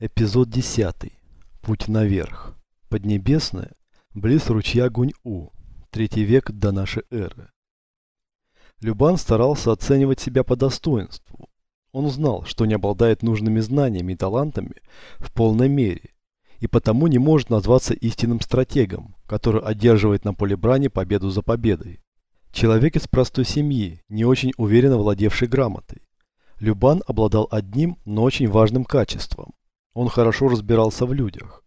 Эпизод 10. Путь наверх. Поднебесное, близ ручья Гунь-У, третий век до нашей эры. Любан старался оценивать себя по достоинству. Он знал, что не обладает нужными знаниями и талантами в полной мере, и потому не может назваться истинным стратегом, который одерживает на поле брани победу за победой. Человек из простой семьи, не очень уверенно владевший грамотой. Любан обладал одним, но очень важным качеством. Он хорошо разбирался в людях.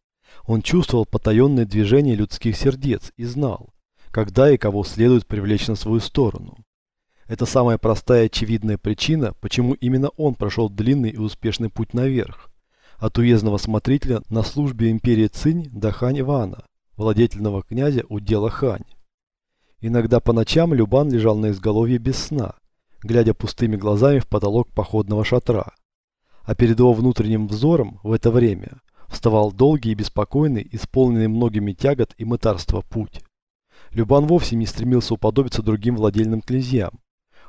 Он чувствовал потаенные движения людских сердец и знал, когда и кого следует привлечь на свою сторону. Это самая простая и очевидная причина, почему именно он прошел длинный и успешный путь наверх, от уездного смотрителя на службе империи Цинь до Хань Ивана, владетельного князя удела Хань. Иногда по ночам Любан лежал на изголовье без сна, глядя пустыми глазами в потолок походного шатра а перед его внутренним взором в это время вставал долгий и беспокойный, исполненный многими тягот и мытарства путь. Любан вовсе не стремился уподобиться другим владельным князьям.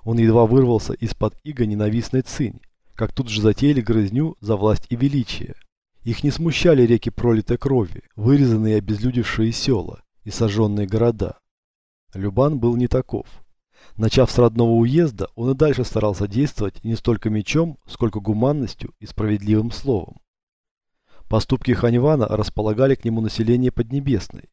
Он едва вырвался из-под иго ненавистной цинь, как тут же затеяли грызню за власть и величие. Их не смущали реки пролитой крови, вырезанные и обезлюдевшие села и сожженные города. Любан был не таков. Начав с родного уезда, он и дальше старался действовать не столько мечом, сколько гуманностью и справедливым словом. Поступки Ханьвана располагали к нему население Поднебесной.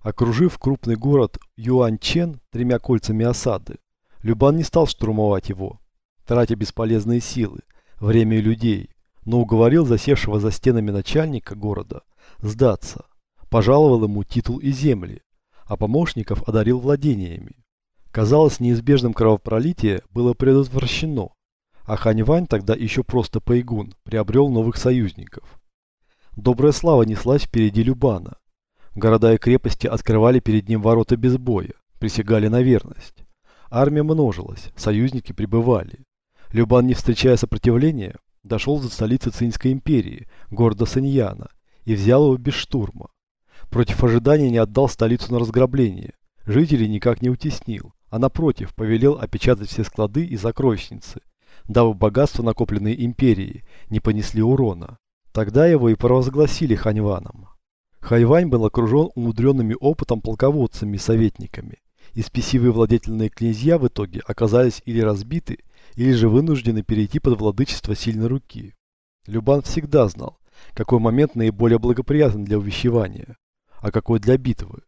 Окружив крупный город Юаньчен тремя кольцами осады, Любан не стал штурмовать его, тратя бесполезные силы, время и людей, но уговорил засевшего за стенами начальника города сдаться, пожаловал ему титул и земли, а помощников одарил владениями. Казалось, неизбежным кровопролитие было предотвращено, а Хань Вань, тогда еще просто Пайгун, приобрел новых союзников. Добрая слава неслась впереди Любана. Города и крепости открывали перед ним ворота без боя, присягали на верность. Армия множилась, союзники прибывали. Любан, не встречая сопротивления, дошел до столицы Цинской империи, города Саньяна, и взял его без штурма. Против ожидания не отдал столицу на разграбление, жителей никак не утеснил, а напротив повелел опечатать все склады и сокровищницы, дабы богатства, накопленные империей, не понесли урона. Тогда его и провозгласили Ханьваном. Хайвань был окружен умудренными опытом полководцами и советниками, и спесивые владетельные князья в итоге оказались или разбиты, или же вынуждены перейти под владычество сильной руки. Любан всегда знал, какой момент наиболее благоприятен для увещевания, а какой для битвы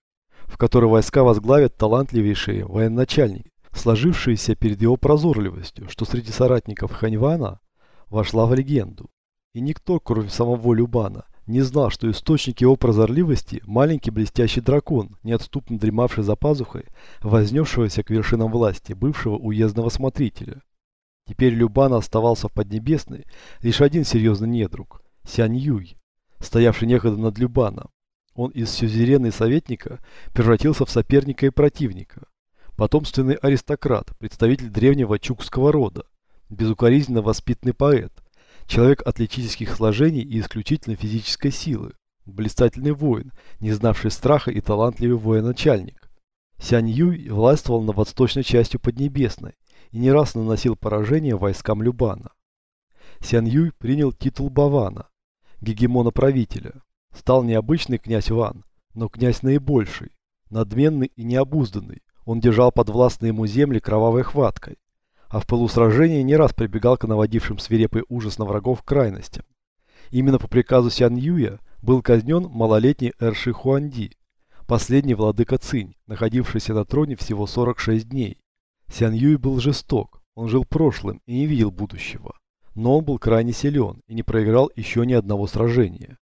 в которой войска возглавят талантливейшие военачальники, сложившиеся перед его прозорливостью, что среди соратников Ханьвана вошла в легенду. И никто, кроме самого Любана, не знал, что источник его прозорливости – маленький блестящий дракон, неотступно дремавший за пазухой, вознесшегося к вершинам власти, бывшего уездного смотрителя. Теперь Любана оставался в Поднебесной лишь один серьезный недруг – Сянь Юй, стоявший некогда над Любаном, он из сюзерена и советника превратился в соперника и противника. Потомственный аристократ, представитель древнего чукского рода, безукоризненно воспитанный поэт, человек атлетических сложений и исключительно физической силы, блистательный воин, не знавший страха и талантливый военачальник. Сянь Юй властвовал над восточной частью Поднебесной и не раз наносил поражение войскам Любана. Сянь Юй принял титул Бавана, гегемона-правителя, Стал необычный князь Ван, но князь наибольший, надменный и необузданный. Он держал подвластные ему земли кровавой хваткой, а в полусражении не раз прибегал к наводившим свирепый ужас на врагов крайностям. Именно по приказу Сян Юя был казнен малолетний Эрши Хуанди, последний владыка Цинь, находившийся на троне всего 46 дней. Сян Юй был жесток, он жил прошлым и не видел будущего. Но он был крайне силен и не проиграл еще ни одного сражения.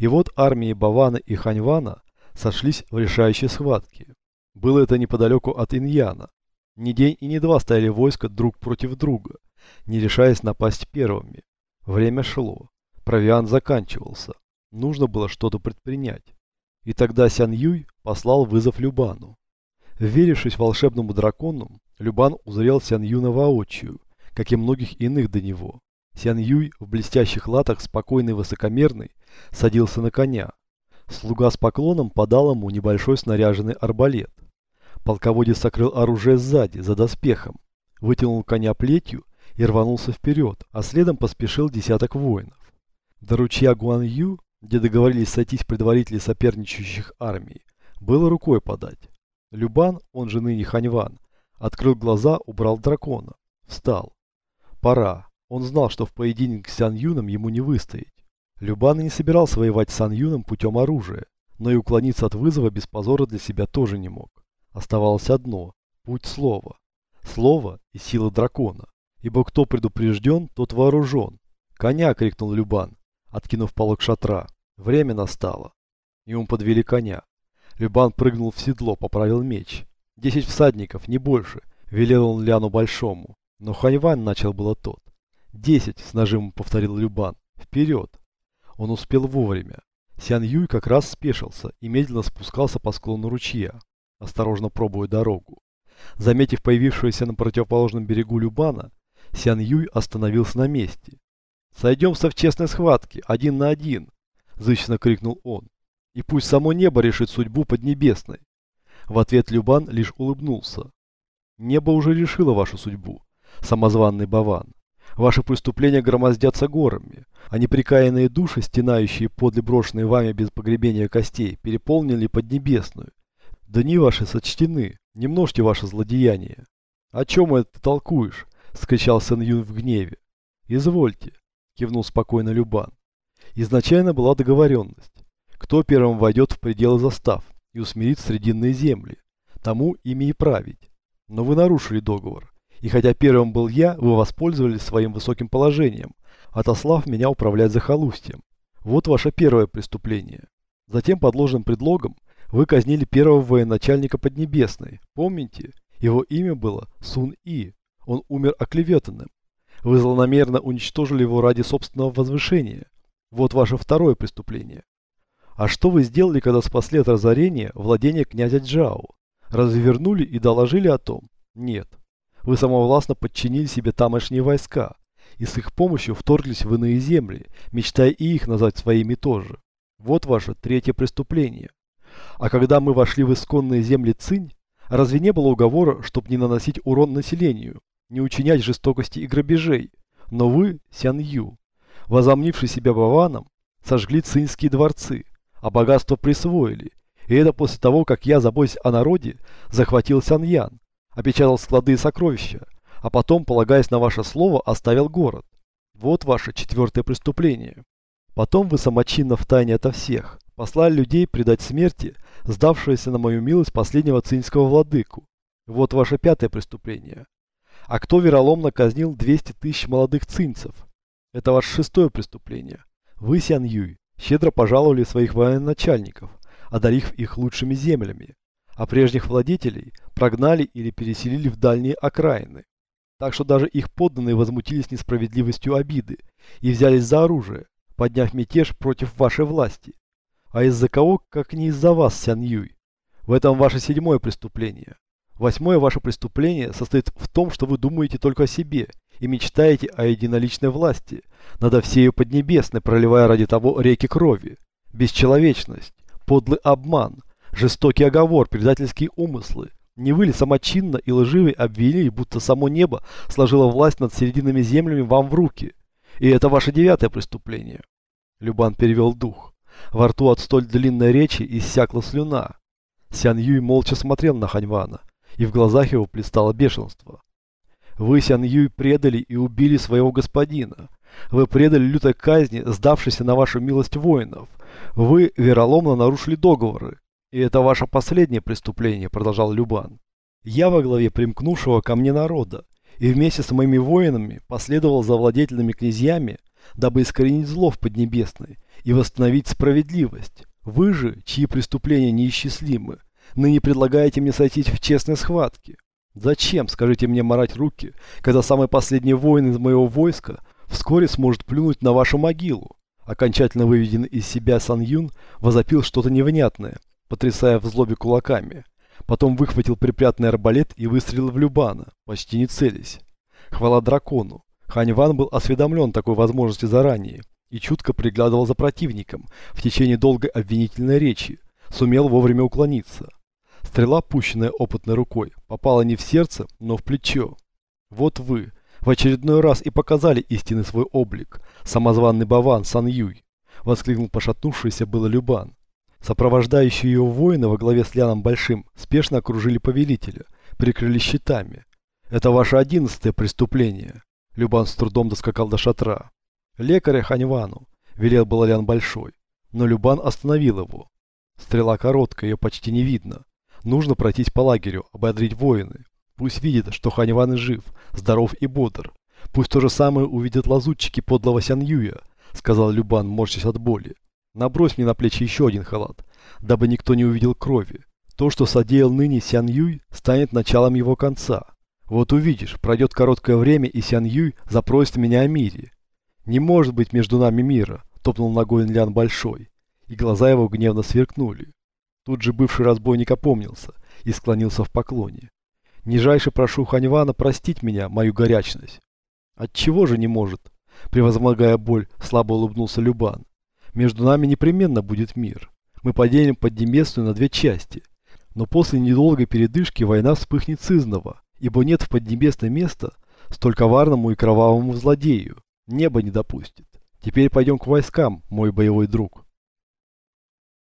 И вот армии Бавана и Ханьвана сошлись в решающей схватке. Было это неподалеку от Иньяна. Ни день и ни два стояли войска друг против друга, не решаясь напасть первыми. Время шло. Провиант заканчивался. Нужно было что-то предпринять. И тогда Сян Юй послал вызов Любану. Верившись волшебному дракону, Любан узрел Сян Юна воочию, как и многих иных до него. Сян Юй в блестящих латах, спокойный и высокомерный, садился на коня. Слуга с поклоном подал ему небольшой снаряженный арбалет. Полководец сокрыл оружие сзади, за доспехом, вытянул коня плетью и рванулся вперед, а следом поспешил десяток воинов. До ручья Гуанью, где договорились сойтись предварители соперничающих армий, было рукой подать. Любан, он же ныне Ханьван, открыл глаза, убрал дракона. Встал. Пора. Он знал, что в поединке с Сан Юном ему не выстоять. Любан и не собирался воевать с Сан Юном путем оружия, но и уклониться от вызова без позора для себя тоже не мог. Оставалось одно – путь слова. Слово и сила дракона. Ибо кто предупрежден, тот вооружен. «Коня!» – крикнул Любан, откинув полог шатра. Время настало. Ему подвели коня. Любан прыгнул в седло, поправил меч. Десять всадников, не больше, велел он Ляну Большому. Но Ханьвань начал было тот. Десять, с нажимом повторил Любан. Вперед! Он успел вовремя. Сян Юй как раз спешился и медленно спускался по склону ручья, осторожно пробуя дорогу. Заметив появившегося на противоположном берегу Любана, Сян Юй остановился на месте. «Сойдемся в честной схватке, один на один!» – зычно крикнул он. «И пусть само небо решит судьбу Поднебесной!» В ответ Любан лишь улыбнулся. «Небо уже решило вашу судьбу, самозванный Баван. Ваши преступления громоздятся горами, а неприкаянные души, стенающие подле брошенные вами без погребения костей, переполнили Поднебесную. Дни ваши сочтены, не множьте ваше злодеяние. О чем это ты толкуешь? Скричал Сэн Юн в гневе. Извольте, кивнул спокойно Любан. Изначально была договоренность. Кто первым войдет в пределы застав и усмирит срединные земли, тому ими и править. Но вы нарушили договор. И хотя первым был я, вы воспользовались своим высоким положением, отослав меня управлять захолустьем. Вот ваше первое преступление. Затем под ложным предлогом вы казнили первого военачальника Поднебесной. Помните? Его имя было Сун И. Он умер оклеветанным. Вы злонамеренно уничтожили его ради собственного возвышения. Вот ваше второе преступление. А что вы сделали, когда спасли от разорения владение князя Джао? Развернули и доложили о том? Нет. Вы самовластно подчинили себе тамошние войска и с их помощью вторглись в иные земли, мечтая и их назвать своими тоже. Вот ваше третье преступление. А когда мы вошли в исконные земли Цинь, разве не было уговора, чтобы не наносить урон населению, не учинять жестокости и грабежей? Но вы, Сян Ю, возомнивший себя Баваном, сожгли цинские дворцы, а богатство присвоили. И это после того, как я, заботясь о народе, захватил Сян Ян, опечатал склады и сокровища, а потом, полагаясь на ваше слово, оставил город. Вот ваше четвертое преступление. Потом вы самочинно втайне ото всех послали людей предать смерти, сдавшегося на мою милость последнего цинского владыку. Вот ваше пятое преступление. А кто вероломно казнил 200 тысяч молодых цинцев? Это ваше шестое преступление. Вы, Сян Юй, щедро пожаловали своих военачальников, одарив их лучшими землями, а прежних владетелей прогнали или переселили в дальние окраины. Так что даже их подданные возмутились несправедливостью обиды и взялись за оружие, подняв мятеж против вашей власти. А из-за кого, как не из-за вас, Сян Юй? В этом ваше седьмое преступление. Восьмое ваше преступление состоит в том, что вы думаете только о себе и мечтаете о единоличной власти, надо всею Поднебесной, проливая ради того реки крови. Бесчеловечность, подлый обман, жестокий оговор, предательские умыслы. Не вы ли самочинно и лживый обвинили, будто само небо сложило власть над серединными землями вам в руки? И это ваше девятое преступление. Любан перевел дух. Во рту от столь длинной речи иссякла слюна. Сян Юй молча смотрел на Ханьвана, и в глазах его плестало бешенство. Вы, Сян Юй, предали и убили своего господина. Вы предали лютой казни, сдавшейся на вашу милость воинов. Вы вероломно нарушили договоры. И это ваше последнее преступление, продолжал Любан. Я во главе примкнувшего ко мне народа, и вместе с моими воинами последовал за владетельными князьями, дабы искоренить зло в Поднебесной и восстановить справедливость. Вы же, чьи преступления неисчислимы, ныне предлагаете мне сойтись в честной схватке. Зачем, скажите мне, марать руки, когда самый последний воин из моего войска вскоре сможет плюнуть на вашу могилу? Окончательно выведенный из себя Сан Юн возопил что-то невнятное, потрясая в злобе кулаками. Потом выхватил припрятанный арбалет и выстрелил в Любана, почти не целясь. Хвала дракону. Хань Ван был осведомлен такой возможности заранее и чутко приглядывал за противником в течение долгой обвинительной речи, сумел вовремя уклониться. Стрела, пущенная опытной рукой, попала не в сердце, но в плечо. Вот вы, в очередной раз и показали истинный свой облик. Самозванный Баван Сан Юй, воскликнул пошатнувшийся было Любан. Сопровождающие его воины во главе с Ляном Большим спешно окружили повелителя, прикрыли щитами. Это ваше одиннадцатое преступление. Любан с трудом доскакал до шатра. Лекаря Ханьвану, велел был Лян Большой, но Любан остановил его. Стрела короткая, ее почти не видно. Нужно пройтись по лагерю, ободрить воины. Пусть видит, что Ханьван жив, здоров и бодр. Пусть то же самое увидят лазутчики подлого Сян Юя, сказал Любан, морщась от боли. Набрось мне на плечи еще один халат, дабы никто не увидел крови. То, что содеял ныне Сян Юй, станет началом его конца. Вот увидишь, пройдет короткое время, и Сян Юй запросит меня о мире. Не может быть между нами мира, топнул ногой Лян Большой, и глаза его гневно сверкнули. Тут же бывший разбойник опомнился и склонился в поклоне. Нижайше прошу Ханьвана простить меня, мою горячность. Отчего же не может? Превозмогая боль, слабо улыбнулся Любан. Между нами непременно будет мир. Мы поделим Поднебесную на две части. Но после недолгой передышки война вспыхнет сызново, ибо нет в Поднебесной места столь коварному и кровавому злодею. Небо не допустит. Теперь пойдем к войскам, мой боевой друг.